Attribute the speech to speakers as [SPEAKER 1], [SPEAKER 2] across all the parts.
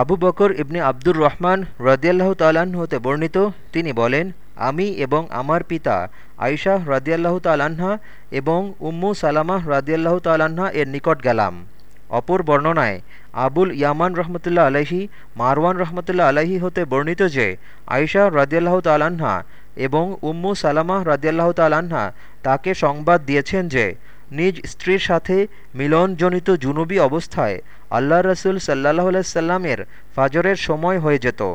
[SPEAKER 1] আবু বকর ইবনে আব্দুর রহমান রদিয়াল্লাহ তাল্লাহ্ন হতে বর্ণিত, তিনি বলেন, আমি এবং আমার পিতা আয়শা রদিয়াল্লাহ তাল্লাহা এবং উম্মু সালামাহ রদিয়াল্লাহ তাল্লাহা এর নিকট গেলাম। অপর বর্ণনায়, আবুল ইয়ামান রহমতুল্লাহ আলহি মারওয়ান রহমতুল্লাহ আলহি হতে বর্ণিত যে, আয়শা রদিয়াল্লাহ তাল্লাহা এবং উম্মু সালামাহ রদিয়াল্লাহ তাল্লাহা তাকে সংবাদ দিয়েছেন যে নিজ স্ত্রীর সাথে মিলনজনিত জুনুবি অবস্থায় আল্লাহ রসুল সাল্লাহ সাল্লামের ফাজরের সময় হয়ে যেত।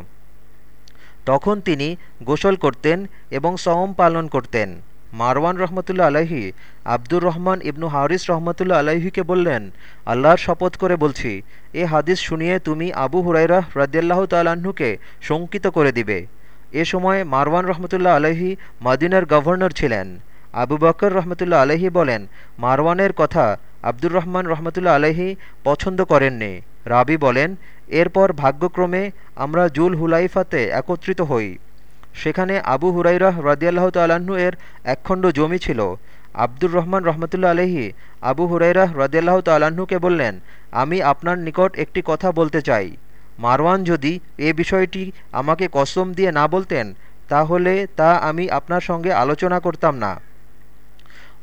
[SPEAKER 1] তখন তিনি গোসল করতেন এবং সওম পালন করতেন। মারওয়ান রহমতুল্লা আলাহি আব্দুর রহমান ইবনু হারিস রহমতুল্লা আলাহিকে বললেন, আল্লাহর শপথ করে বলছি, এ হাদিস শুনিয়ে তুমি আবু হুরাইরাহ রদিয়াল্লাহ তাল্লাহ্নকে শঙ্কিত করে দিবে। এ সময় মারওয়ান রহমতুল্লাহ আলহি মাদিনার গভর্নর ছিলেন। আবু বকর রহমতুল্লা আলহি বলেন, মারওয়ানের কথা আব্দুর রহমান রহমতুল্লা আলহি পছন্দ করেননি। রাবি বলেন, এরপর ভাগ্যক্রমে আমরা জুল হুলাইফাতে একত্রিত হই। সেখানে আবু হুরাইরাহ রদিয়াল্লাহ তাল্লাহ্ন এর একখণ্ড জমি ছিল। আব্দুর রহমান রহমতুল্লা আলহি আবু হুরাইরাহ রদিয়াল্লাহ তাল্লাহ্নকে বললেন, আমি আপনার নিকট একটি কথা বলতে চাই। মারওয়ান যদি এ বিষয়টি আমাকে কসম দিয়ে না বলতেন, তাহলে তা আমি আপনার সঙ্গে আলোচনা করতাম না।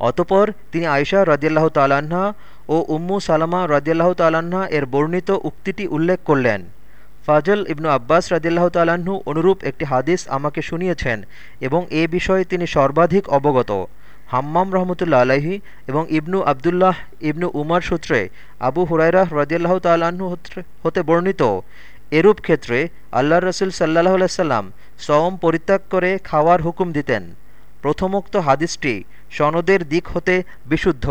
[SPEAKER 1] অতপর তিনি আয়সা রদিয়াল্লাহ তাল্লাহা ও উম্মু সালামা রদিয়াল্লাহ তাল্লাহা এর বর্ণিত উক্তিটি উল্লেখ করলেন। ফাজল ইবনু আব্বাস রাজিল্লাহ তাল্লাহ্ন অনুরূপ একটি হাদিস আমাকে শুনিয়েছেন এবং এ বিষয়ে তিনি সর্বাধিক অবগত। হাম্মাম রহমতুল্লা আলাহি এবং ইবনু আবদুল্লাহ ইবনু উমার সূত্রে আবু হুরাইরাহ রদিয়াল্লাহ তাল্লাহ্ন হতে বর্ণিত, এরূপ ক্ষেত্রে আল্লাহ রসুল সাল্লাহ সাল্লাম সওম পরিত্যাগ করে খাওয়ার হুকুম দিতেন। প্রথমোক্ত হাদিসটি সনদের দিক হতে বিশুদ্ধ।